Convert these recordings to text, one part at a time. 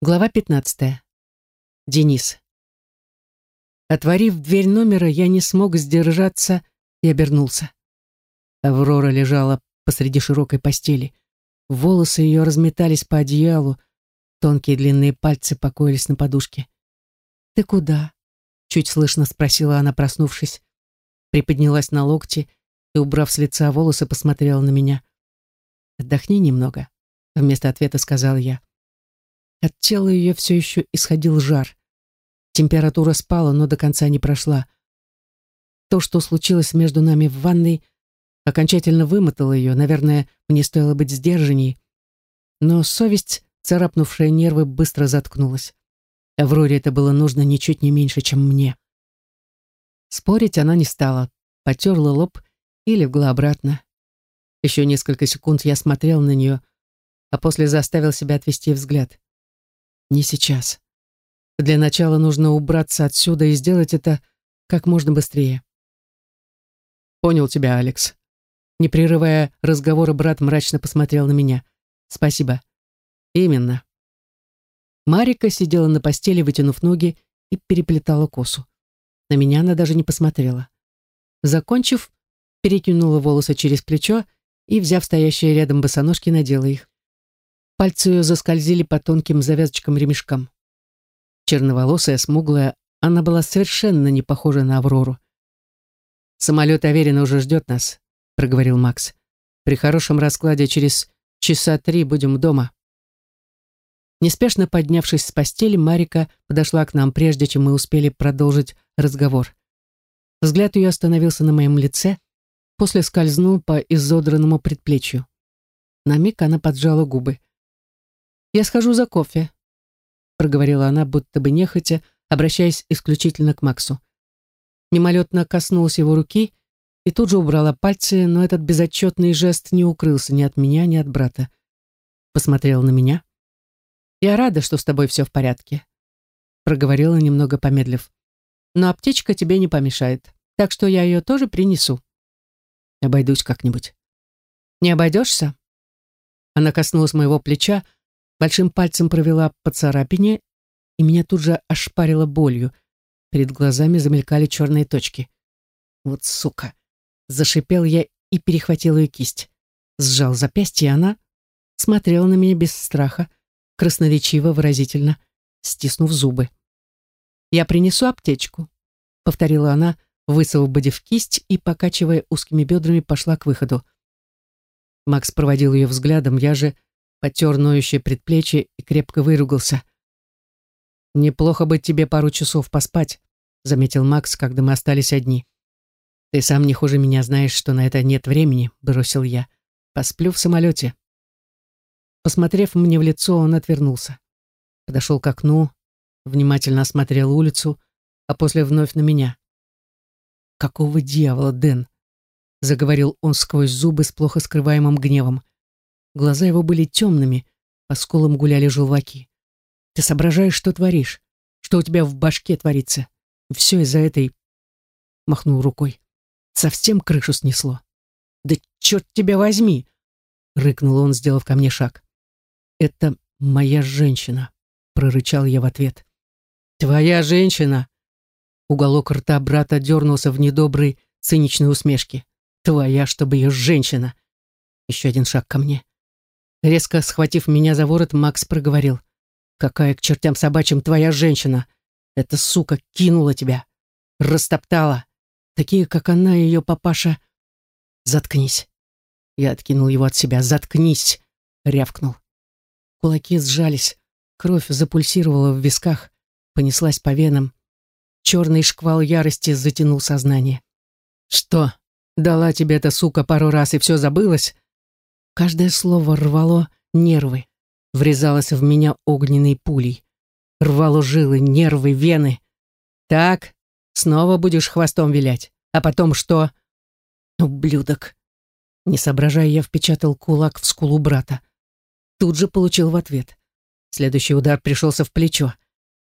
Глава 15. Денис. Отворив дверь номера, я не смог сдержаться и обернулся. Аврора лежала посреди широкой постели. Волосы ее разметались по одеялу, тонкие длинные пальцы покоились на подушке. «Ты куда?» — чуть слышно спросила она, проснувшись. Приподнялась на локти и, убрав с лица волосы, посмотрела на меня. «Отдохни немного», — вместо ответа сказал я. От тела ее все еще исходил жар. Температура спала, но до конца не прошла. То, что случилось между нами в ванной, окончательно вымотало ее. Наверное, мне стоило быть сдержанней. Но совесть, царапнувшая нервы, быстро заткнулась. Авроре это было нужно ничуть не меньше, чем мне. Спорить она не стала, потерла лоб и легла обратно. Еще несколько секунд я смотрел на нее, а после заставил себя отвести взгляд. Не сейчас. Для начала нужно убраться отсюда и сделать это как можно быстрее. Понял тебя, Алекс. Не прерывая разговора, брат мрачно посмотрел на меня. Спасибо. Именно. Марика сидела на постели, вытянув ноги и переплетала косу. На меня она даже не посмотрела. Закончив, перекинула волосы через плечо и, взяв стоящие рядом босоножки, надела их. Пальцы ее заскользили по тонким завязочкам-ремешкам. Черноволосая, смуглая, она была совершенно не похожа на Аврору. «Самолет Аверина уже ждет нас», — проговорил Макс. «При хорошем раскладе через часа три будем дома». Неспешно поднявшись с постели, Марика подошла к нам, прежде чем мы успели продолжить разговор. Взгляд ее остановился на моем лице, после скользнул по изодранному предплечью. На миг она поджала губы. «Я схожу за кофе», — проговорила она, будто бы нехотя, обращаясь исключительно к Максу. Мимолетно коснулась его руки и тут же убрала пальцы, но этот безотчетный жест не укрылся ни от меня, ни от брата. Посмотрела на меня. «Я рада, что с тобой все в порядке», — проговорила, немного помедлив. «Но аптечка тебе не помешает, так что я ее тоже принесу. Обойдусь как-нибудь». «Не обойдешься?» Она коснулась моего плеча, — большим пальцем провела по царапине, и меня тут же ошпарило болью. Перед глазами замелькали черные точки. Вот сука! Зашипел я и перехватил ее кисть. Сжал запястье, и она смотрела на меня без страха, красноречиво, выразительно, стиснув зубы. «Я принесу аптечку», — повторила она, высвободив кисть и, покачивая узкими бедрами, пошла к выходу. Макс проводил ее взглядом, я же потер ноющее предплечье и крепко выругался. «Неплохо бы тебе пару часов поспать», — заметил Макс, когда мы остались одни. «Ты сам не хуже меня знаешь, что на это нет времени», — бросил я. «Посплю в самолете». Посмотрев мне в лицо, он отвернулся. Подошел к окну, внимательно осмотрел улицу, а после вновь на меня. «Какого дьявола, Дэн?» — заговорил он сквозь зубы с плохо скрываемым гневом. Глаза его были темными, по скулам гуляли желваки. «Ты соображаешь, что творишь? Что у тебя в башке творится? Все из-за этой...» Махнул рукой. «Совсем крышу снесло». «Да черт тебя возьми!» Рыкнул он, сделав ко мне шаг. «Это моя женщина», — прорычал я в ответ. «Твоя женщина!» Уголок рта брата дернулся в недоброй, циничной усмешке. «Твоя, чтобы ее женщина!» Еще один шаг ко мне. Резко схватив меня за ворот, Макс проговорил. «Какая к чертям собачьим твоя женщина? Эта сука кинула тебя. Растоптала. Такие, как она и ее папаша. Заткнись». Я откинул его от себя. «Заткнись!» — рявкнул. Кулаки сжались. Кровь запульсировала в висках, понеслась по венам. Черный шквал ярости затянул сознание. «Что, дала тебе эта сука пару раз и все забылось?» Каждое слово рвало нервы, врезалось в меня огненной пулей. Рвало жилы, нервы, вены. Так, снова будешь хвостом вилять. А потом что? Ублюдок. Не соображая, я впечатал кулак в скулу брата. Тут же получил в ответ. Следующий удар пришелся в плечо.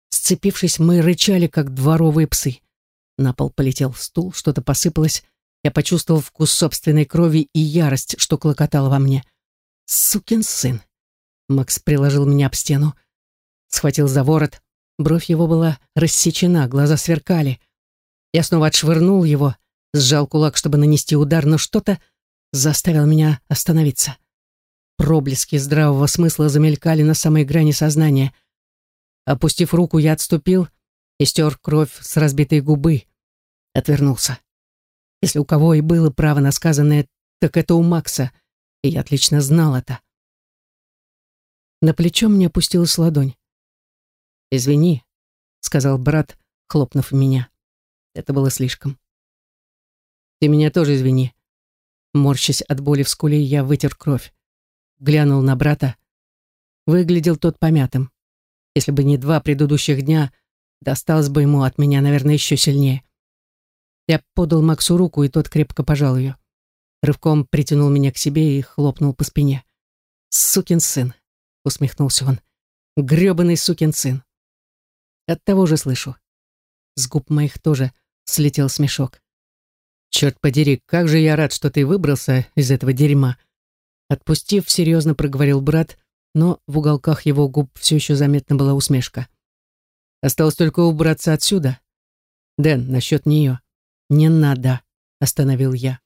Сцепившись, мы рычали, как дворовые псы. На пол полетел стул, что-то посыпалось, я почувствовал вкус собственной крови и ярость, что клокотала во мне. «Сукин сын!» Макс приложил меня об стену. схватил за ворот. Бровь его была рассечена, глаза сверкали. Я снова отшвырнул его, сжал кулак, чтобы нанести удар, но что-то заставило меня остановиться. Проблески здравого смысла замелькали на самой грани сознания. Опустив руку, я отступил и стер кровь с разбитой губы. Отвернулся. Если у кого и было право на сказанное, так это у Макса, и я отлично знал это. На плечо мне опустилась ладонь. «Извини», — сказал брат, хлопнув меня. Это было слишком. «Ты меня тоже извини». Морщась от боли в скуле, я вытер кровь. Глянул на брата. Выглядел тот помятым. Если бы не два предыдущих дня, досталось бы ему от меня, наверное, еще сильнее. Я подал Максу руку, и тот крепко пожал ее. Рывком притянул меня к себе и хлопнул по спине. «Сукин сын!» — усмехнулся он. «Грёбаный сукин сын!» От того же слышу. С губ моих тоже слетел смешок. «Черт подери, как же я рад, что ты выбрался из этого дерьма!» Отпустив, серьезно проговорил брат, но в уголках его губ все еще заметна была усмешка. «Осталось только убраться отсюда. Дэн, насчет нее. Не надо», — остановил я.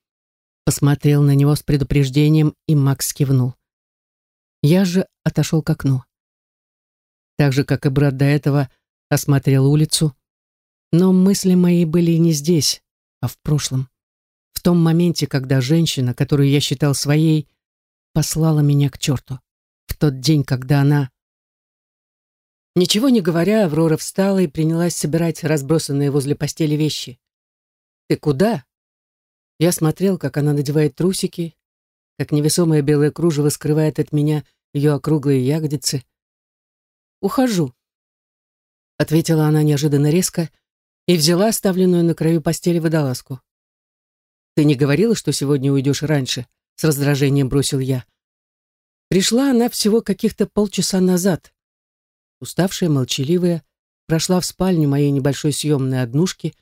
Посмотрел на него с предупреждением, и Макс кивнул. Я же отошел к окну. Так же, как и брат до этого, осмотрел улицу. Но мысли мои были не здесь, а в прошлом. В том моменте, когда женщина, которую я считал своей, послала меня к черту. В тот день, когда она... Ничего не говоря, Аврора встала и принялась собирать разбросанные возле постели вещи. «Ты куда?» Я смотрел, как она надевает трусики, как невесомое белое кружево скрывает от меня ее округлые ягодицы. «Ухожу», — ответила она неожиданно резко и взяла оставленную на краю постели водолазку. «Ты не говорила, что сегодня уйдешь раньше?» — с раздражением бросил я. Пришла она всего каких-то полчаса назад. Уставшая, молчаливая, прошла в спальню моей небольшой съемной однушки,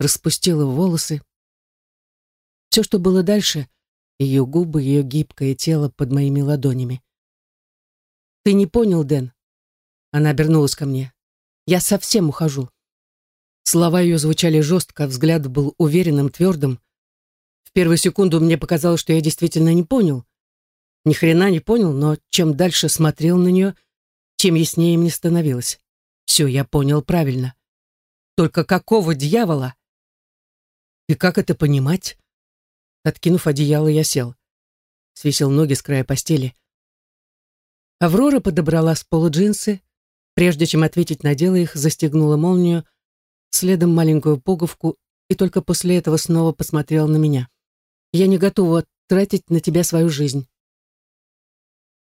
распустила волосы. Все, что было дальше, ее губы, ее гибкое тело под моими ладонями. «Ты не понял, Дэн?» Она обернулась ко мне. Я совсем ухожу. Слова ее звучали жестко, взгляд был уверенным, твердым. В первую секунду мне показалось, что я действительно не понял. Ни хрена не понял, но чем дальше смотрел на нее, тем яснее мне становилось. Все, я понял правильно. Только какого дьявола? И как это понимать? Откинув одеяло, я сел. Свесил ноги с края постели. Аврора подобрала с пола джинсы, Прежде чем ответить, надела их, застегнула молнию, следом маленькую пуговку и только после этого снова посмотрела на меня. «Я не готова тратить на тебя свою жизнь».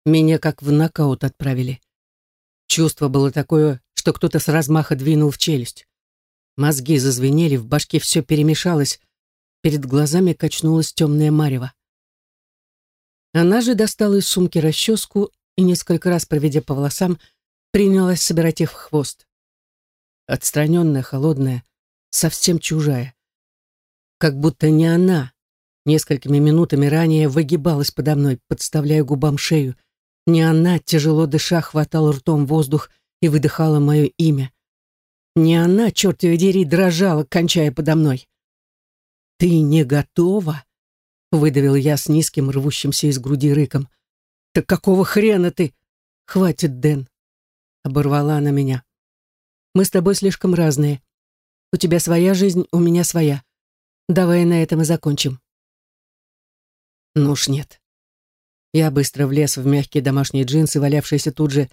Меня как в нокаут отправили. Чувство было такое, что кто-то с размаха двинул в челюсть. Мозги зазвенели, в башке все перемешалось, перед глазами качнулась темная марево. Она же достала из сумки расческу и, несколько раз проведя по волосам, принялась собирать их в хвост. Отстраненная, холодная, совсем чужая. Как будто не она несколькими минутами ранее выгибалась подо мной, подставляя губам шею. Не она, тяжело дыша, хватала ртом воздух и выдыхала мое имя. Не она, черт ее дери, дрожала, кончая подо мной. «Ты не готова?» — выдавил я с низким, рвущимся из груди рыком. «Так какого хрена ты?» «Хватит, Дэн оборвала она меня. Мы с тобой слишком разные. У тебя своя жизнь, у меня своя. Давай на этом и закончим. Ну уж нет. Я быстро влез в мягкие домашние джинсы, валявшиеся тут же,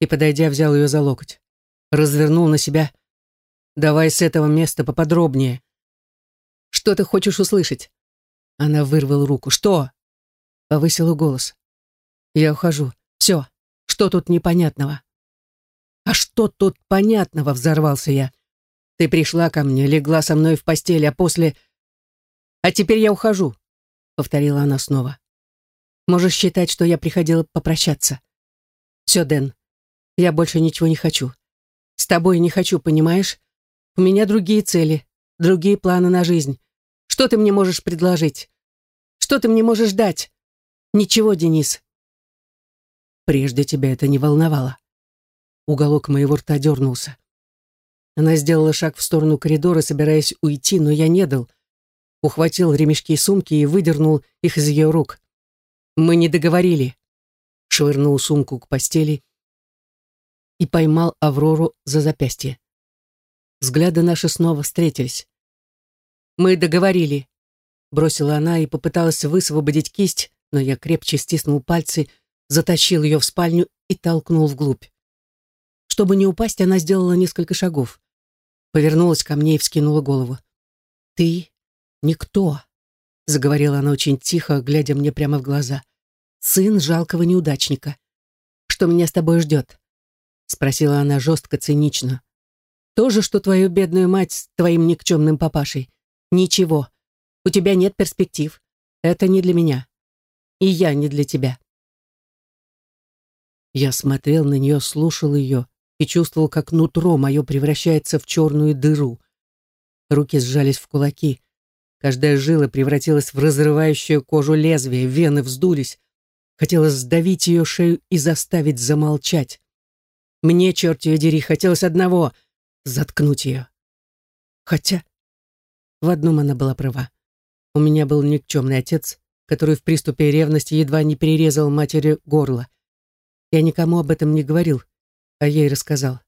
и, подойдя, взял ее за локоть. Развернул на себя. «Давай с этого места поподробнее». «Что ты хочешь услышать?» Она вырвала руку. «Что?» Повысила голос. «Я ухожу. Все. Что тут непонятного?» «А что тут понятного?» — взорвался я. «Ты пришла ко мне, легла со мной в постель, а после...» «А теперь я ухожу», — повторила она снова. «Можешь считать, что я приходила попрощаться. Все, Дэн, я больше ничего не хочу. С тобой не хочу, понимаешь? У меня другие цели, другие планы на жизнь. Что ты мне можешь предложить? Что ты мне можешь дать? Ничего, Денис. Прежде тебя это не волновало. Уголок моего рта дернулся. Она сделала шаг в сторону коридора, собираясь уйти, но я не дал. Ухватил ремешки и сумки и выдернул их из ее рук. «Мы не договорили», — швырнул сумку к постели и поймал Аврору за запястье. Взгляды наши снова встретились. «Мы договорили», — бросила она и попыталась высвободить кисть, но я крепче стиснул пальцы, затащил ее в спальню и толкнул вглубь. Чтобы не упасть, она сделала несколько шагов. Повернулась ко мне и вскинула голову. «Ты никто», — заговорила она очень тихо, глядя мне прямо в глаза. «Сын жалкого неудачника. Что меня с тобой ждет?» — спросила она жестко, цинично. «То же, что твою бедную мать с твоим никчемным папашей. Ничего. У тебя нет перспектив. Это не для меня. И я не для тебя». Я смотрел на нее, слушал ее и чувствовал, как нутро мое превращается в черную дыру. Руки сжались в кулаки. Каждая жила превратилась в разрывающую кожу лезвие, вены вздулись. Хотелось сдавить ее шею и заставить замолчать. Мне, черт ее дери, хотелось одного — заткнуть ее. Хотя в одном она была права. У меня был никчемный отец, который в приступе ревности едва не перерезал матери горло. Я никому об этом не говорил, а ей рассказал.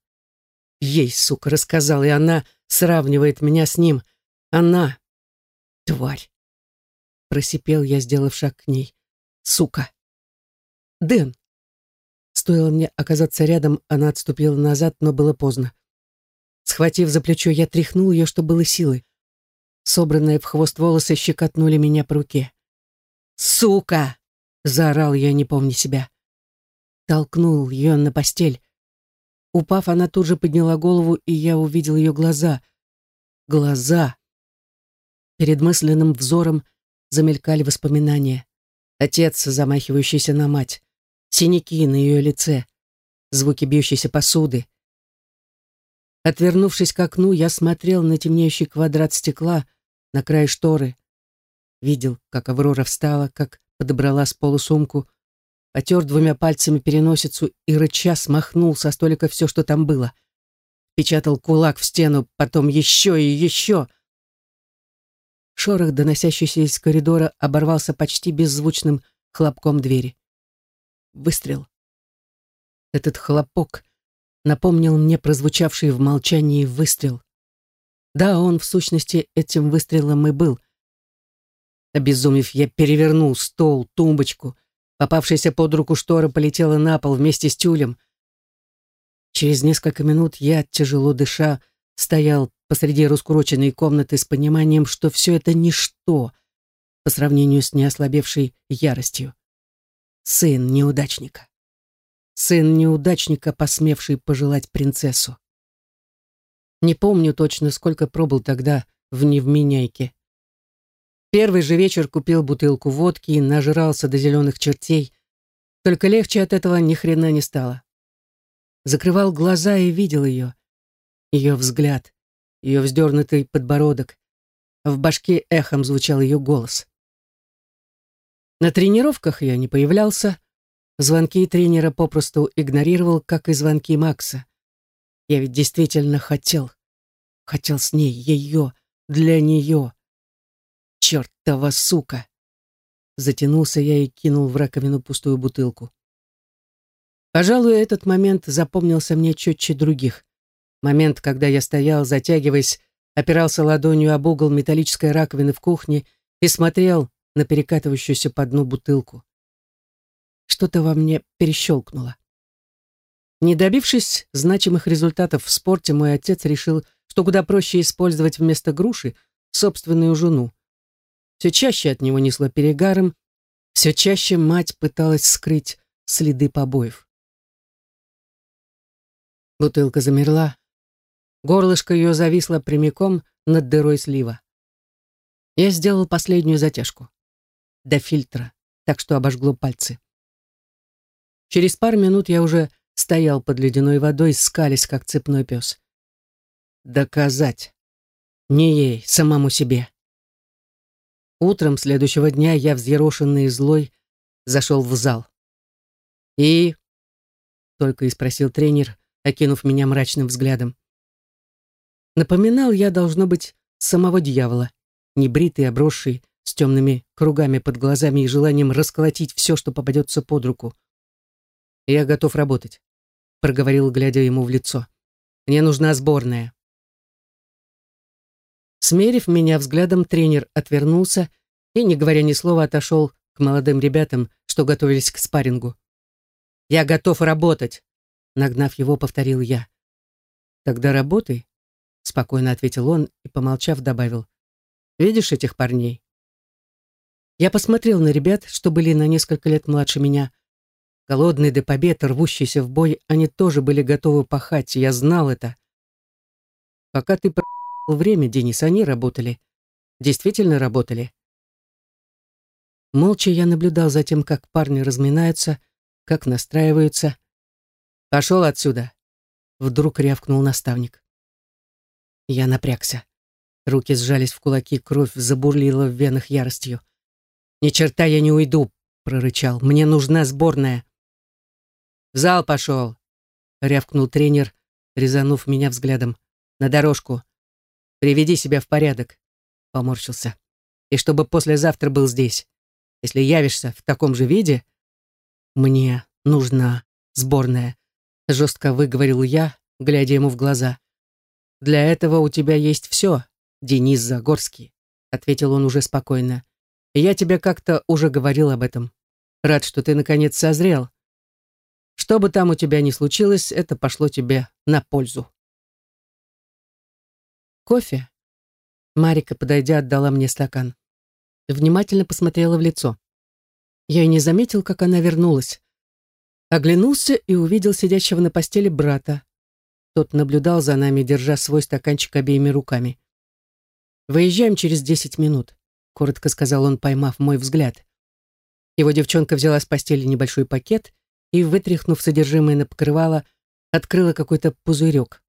Ей, сука, рассказал, и она сравнивает меня с ним. Она, тварь. Просипел я, сделав шаг к ней. Сука. Дэн, Стоило мне оказаться рядом, она отступила назад, но было поздно. Схватив за плечо, я тряхнул ее, что было силы. Собранные в хвост волосы щекотнули меня по руке. «Сука!» — заорал я, не помня себя. Толкнул ее на постель. Упав, она тут же подняла голову, и я увидел ее глаза. Глаза! Перед мысленным взором замелькали воспоминания. Отец, замахивающийся на мать синяки на ее лице, звуки бьющейся посуды. Отвернувшись к окну, я смотрел на темнеющий квадрат стекла на край шторы. Видел, как Аврора встала, как подобрала с полу сумку, потер двумя пальцами переносицу и рыча смахнул со столика все, что там было. Печатал кулак в стену, потом еще и еще. Шорох, доносящийся из коридора, оборвался почти беззвучным хлопком двери. Выстрел. Этот хлопок напомнил мне прозвучавший в молчании выстрел. Да, он в сущности этим выстрелом и был. Обезумев, я перевернул стол, тумбочку. Попавшаяся под руку штора полетела на пол вместе с тюлем. Через несколько минут я, тяжело дыша, стоял посреди раскуроченной комнаты с пониманием, что все это ничто по сравнению с неослабевшей яростью сын неудачника. Сын неудачника, посмевший пожелать принцессу. Не помню точно, сколько пробыл тогда в невменяйке. Первый же вечер купил бутылку водки и нажрался до зеленых чертей. Только легче от этого ни хрена не стало. Закрывал глаза и видел ее. Ее взгляд, ее вздернутый подбородок. В башке эхом звучал ее голос. На тренировках я не появлялся. Звонки тренера попросту игнорировал, как и звонки Макса. Я ведь действительно хотел. Хотел с ней, ее, для нее. Чертова сука! Затянулся я и кинул в раковину пустую бутылку. Пожалуй, этот момент запомнился мне четче других. Момент, когда я стоял, затягиваясь, опирался ладонью об угол металлической раковины в кухне и смотрел на перекатывающуюся по дну бутылку. Что-то во мне перещелкнуло. Не добившись значимых результатов в спорте, мой отец решил, что куда проще использовать вместо груши собственную жену. Все чаще от него несло перегаром, все чаще мать пыталась скрыть следы побоев. Бутылка замерла. Горлышко ее зависло прямиком над дырой слива. Я сделал последнюю затяжку до фильтра, так что обожгло пальцы. Через пару минут я уже стоял под ледяной водой, скались, как цепной пес. Доказать. Не ей, самому себе. Утром следующего дня я, взъерошенный и злой, зашел в зал. «И?» — только и спросил тренер, окинув меня мрачным взглядом. Напоминал я, должно быть, самого дьявола, небритый, обросший, с темными кругами под глазами и желанием расколотить все, что попадется под руку. «Я готов работать», — проговорил, глядя ему в лицо. «Мне нужна сборная». Смерив меня взглядом, тренер отвернулся и, не говоря ни слова, отошел к молодым ребятам, что готовились к спаррингу. «Я готов работать», — нагнав его, повторил я. «Тогда работай», — спокойно ответил он и, помолчав, добавил. «Видишь этих парней?» Я посмотрел на ребят, что были на несколько лет младше меня. Голодные до побед, рвущиеся в бой, они тоже были готовы пахать, я знал это. Пока ты про***л время, Денис, они работали. Действительно работали. Молча я наблюдал за тем, как парни разминаются, как настраиваются. «Пошел отсюда!» Вдруг рявкнул наставник. Я напрягся. Руки сжались в кулаки, кровь забурлила в венах яростью. «Ни черта я не уйду!» — прорычал. «Мне нужна сборная!» «В зал пошел!» — рявкнул тренер, резанув меня взглядом. «На дорожку! Приведи себя в порядок!» — поморщился. «И чтобы послезавтра был здесь. Если явишься в таком же виде...» «Мне нужна сборная», — жестко выговорил я, глядя ему в глаза. «Для этого у тебя есть все, Денис Загорский», — ответил он уже спокойно. Я тебе как-то уже говорил об этом. Рад, что ты наконец созрел. Что бы там у тебя ни случилось, это пошло тебе на пользу. Кофе? Марика, подойдя, отдала мне стакан. Внимательно посмотрела в лицо. Я и не заметил, как она вернулась. Оглянулся и увидел сидящего на постели брата. Тот наблюдал за нами, держа свой стаканчик обеими руками. «Выезжаем через десять минут коротко сказал он, поймав мой взгляд. Его девчонка взяла с постели небольшой пакет и, вытряхнув содержимое на покрывало, открыла какой-то пузырек.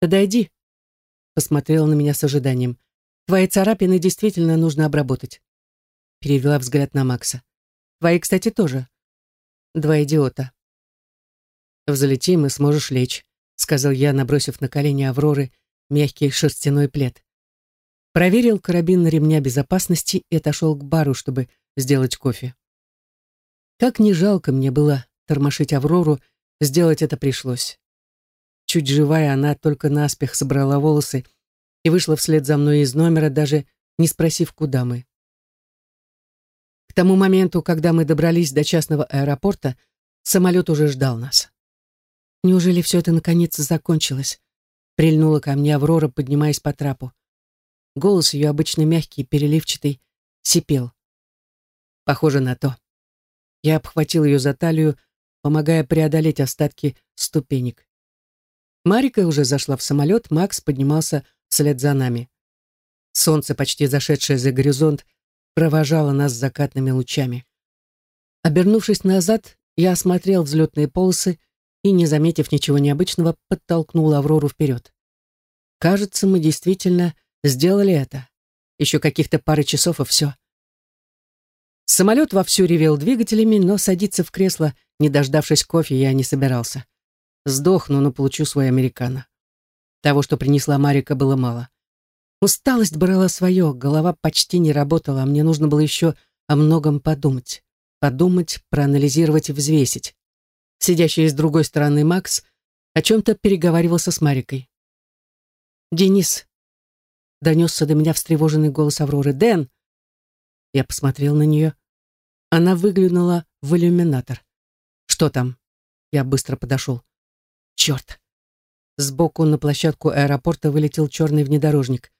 «Подойди», — посмотрела на меня с ожиданием. «Твои царапины действительно нужно обработать». Перевела взгляд на Макса. «Твои, кстати, тоже. Два идиота». «Взлетим и сможешь лечь», — сказал я, набросив на колени Авроры мягкий шерстяной плед проверил карабин на ремня безопасности и отошел к бару, чтобы сделать кофе. Как не жалко мне было тормошить Аврору, сделать это пришлось. Чуть живая, она только наспех собрала волосы и вышла вслед за мной из номера, даже не спросив, куда мы. К тому моменту, когда мы добрались до частного аэропорта, самолет уже ждал нас. Неужели все это наконец закончилось? Прильнула ко мне Аврора, поднимаясь по трапу. Голос ее, обычно мягкий, переливчатый, сипел. Похоже на то. Я обхватил ее за талию, помогая преодолеть остатки ступенек. Марика уже зашла в самолет, Макс поднимался вслед за нами. Солнце, почти зашедшее за горизонт, провожало нас закатными лучами. Обернувшись назад, я осмотрел взлетные полосы и, не заметив ничего необычного, подтолкнул Аврору вперед. Кажется, мы действительно Сделали это. Еще каких-то пары часов и все. Самолет вовсю ревел двигателями, но садиться в кресло, не дождавшись кофе, я не собирался. Сдохну, но получу свой американо. Того, что принесла Марика, было мало. Усталость брала свое, голова почти не работала, а мне нужно было еще о многом подумать. Подумать, проанализировать и взвесить. Сидящий с другой стороны Макс о чем-то переговаривался с Марикой. «Денис, донесся до меня встревоженный голос Авроры. «Дэн!» Я посмотрел на нее. Она выглянула в иллюминатор. «Что там?» Я быстро подошел. «Черт!» Сбоку на площадку аэропорта вылетел черный внедорожник.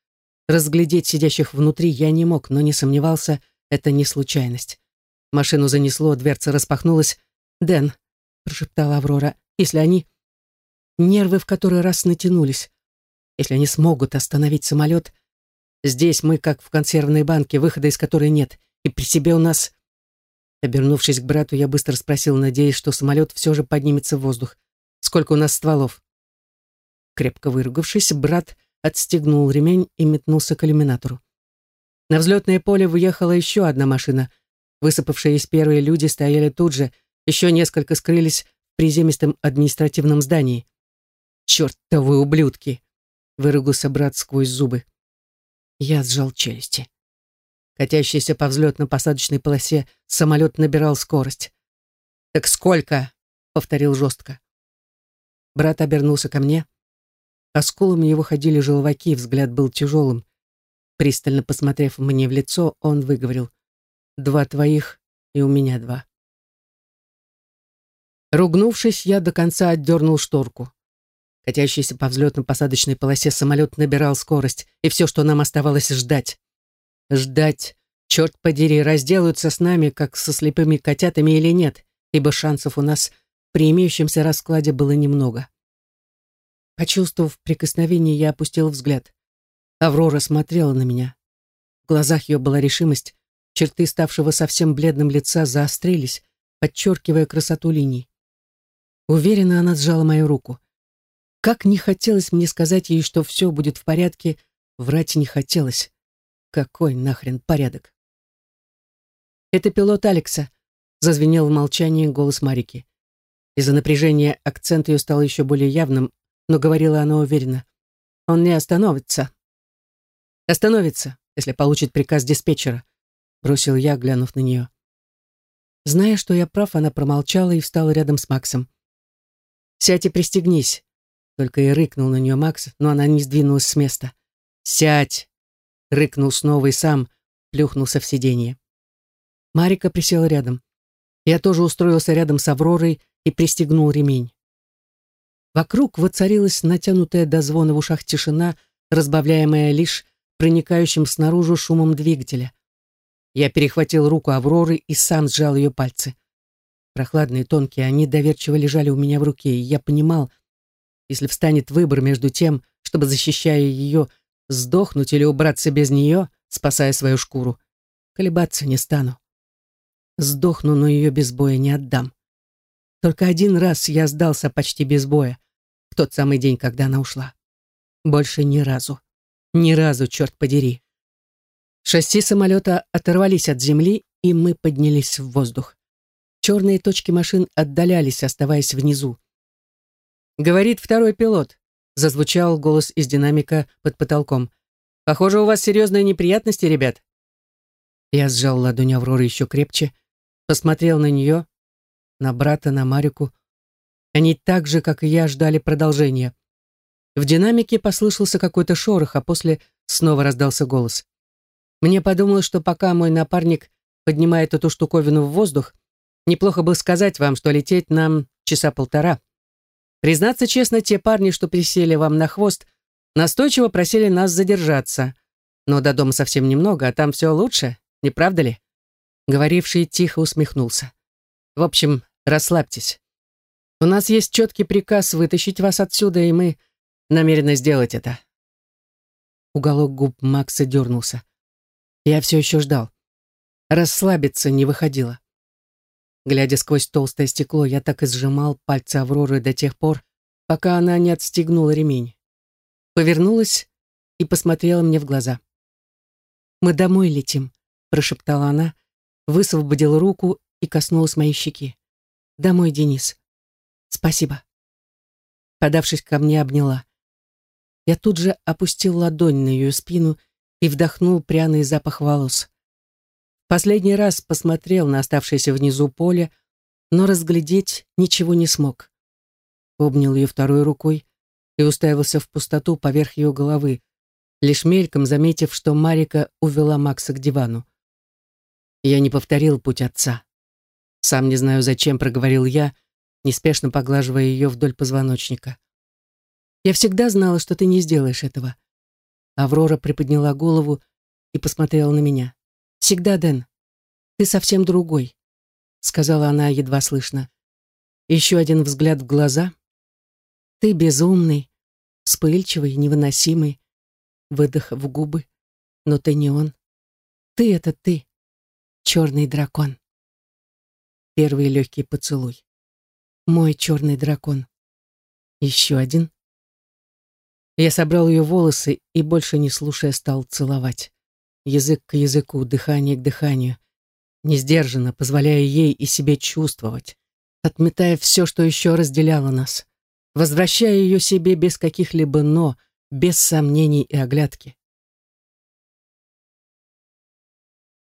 Разглядеть сидящих внутри я не мог, но не сомневался, это не случайность. Машину занесло, дверца распахнулась. «Дэн», — прошептала Аврора, — «если они...» Нервы в который раз натянулись если они смогут остановить самолет. Здесь мы, как в консервной банке, выхода из которой нет, и при себе у нас... Обернувшись к брату, я быстро спросил, надеясь, что самолет все же поднимется в воздух. «Сколько у нас стволов?» Крепко выругавшись, брат отстегнул ремень и метнулся к иллюминатору. На взлетное поле выехала еще одна машина. Высыпавшие из первой люди стояли тут же, еще несколько скрылись в приземистом административном здании. «Чертовы ублюдки!» — выругался брат сквозь зубы. Я сжал челюсти. Катящийся по взлетно-посадочной полосе самолет набирал скорость. «Так сколько?» — повторил жестко. Брат обернулся ко мне. По скулам его ходили желваки, взгляд был тяжелым. Пристально посмотрев мне в лицо, он выговорил. «Два твоих, и у меня два». Ругнувшись, я до конца отдернул шторку. Катящийся по взлетно-посадочной полосе самолет набирал скорость, и все, что нам оставалось, ждать. Ждать, черт подери, разделаются с нами, как со слепыми котятами или нет, ибо шансов у нас при имеющемся раскладе было немного. Почувствовав прикосновение, я опустил взгляд. Аврора смотрела на меня. В глазах ее была решимость, черты ставшего совсем бледным лица заострились, подчеркивая красоту линий. Уверенно она сжала мою руку. Как не хотелось мне сказать ей, что все будет в порядке, врать не хотелось. Какой нахрен порядок? «Это пилот Алекса», — зазвенел в молчании голос Марики. Из-за напряжения акцент ее стал еще более явным, но говорила она уверенно. «Он не остановится». «Остановится, если получит приказ диспетчера», — бросил я, глянув на нее. Зная, что я прав, она промолчала и встала рядом с Максом. «Сядь и пристегнись», только и рыкнул на нее Макс, но она не сдвинулась с места. «Сядь!» — рыкнул снова и сам плюхнулся в сиденье. Марика присела рядом. Я тоже устроился рядом с Авророй и пристегнул ремень. Вокруг воцарилась натянутая до звона в ушах тишина, разбавляемая лишь проникающим снаружи шумом двигателя. Я перехватил руку Авроры и сам сжал ее пальцы. Прохладные, тонкие, они доверчиво лежали у меня в руке, и я понимал, если встанет выбор между тем, чтобы, защищая ее, сдохнуть или убраться без нее, спасая свою шкуру, колебаться не стану. Сдохну, но ее без боя не отдам. Только один раз я сдался почти без боя, в тот самый день, когда она ушла. Больше ни разу. Ни разу, черт подери. Шасси самолета оторвались от земли, и мы поднялись в воздух. Черные точки машин отдалялись, оставаясь внизу. «Говорит второй пилот», — зазвучал голос из динамика под потолком. «Похоже, у вас серьезные неприятности, ребят». Я сжал ладонь Авроры еще крепче, посмотрел на нее, на брата, на Марику. Они так же, как и я, ждали продолжения. В динамике послышался какой-то шорох, а после снова раздался голос. Мне подумалось, что пока мой напарник поднимает эту штуковину в воздух, неплохо бы сказать вам, что лететь нам часа полтора. Признаться честно, те парни, что присели вам на хвост, настойчиво просили нас задержаться. Но до дома совсем немного, а там все лучше, не правда ли? Говоривший тихо усмехнулся. В общем, расслабьтесь. У нас есть четкий приказ вытащить вас отсюда, и мы намерены сделать это. Уголок губ Макса дернулся. Я все еще ждал. Расслабиться не выходило. Глядя сквозь толстое стекло, я так и сжимал пальцы Авроры до тех пор, пока она не отстегнула ремень. Повернулась и посмотрела мне в глаза. «Мы домой летим», — прошептала она, высвободила руку и коснулась моей щеки. «Домой, Денис. Спасибо». Подавшись ко мне, обняла. Я тут же опустил ладонь на ее спину и вдохнул пряный запах волос. Последний раз посмотрел на оставшееся внизу поле, но разглядеть ничего не смог. Обнял ее второй рукой и уставился в пустоту поверх ее головы, лишь мельком заметив, что Марика увела Макса к дивану. Я не повторил путь отца. Сам не знаю, зачем проговорил я, неспешно поглаживая ее вдоль позвоночника. Я всегда знала, что ты не сделаешь этого. Аврора приподняла голову и посмотрела на меня. Всегда, Дэн. Ты совсем другой, сказала она едва слышно. Еще один взгляд в глаза. Ты безумный, вспыльчивый, невыносимый. Выдох в губы. Но ты не он. Ты — это ты, черный дракон. Первый легкий поцелуй. Мой черный дракон. Еще один. Я собрал ее волосы и, больше не слушая, стал целовать язык к языку, дыхание к дыханию, не сдержанно, позволяя ей и себе чувствовать, отметая все, что еще разделяло нас. возвращая ее себе без каких-либо «но», без сомнений и оглядки.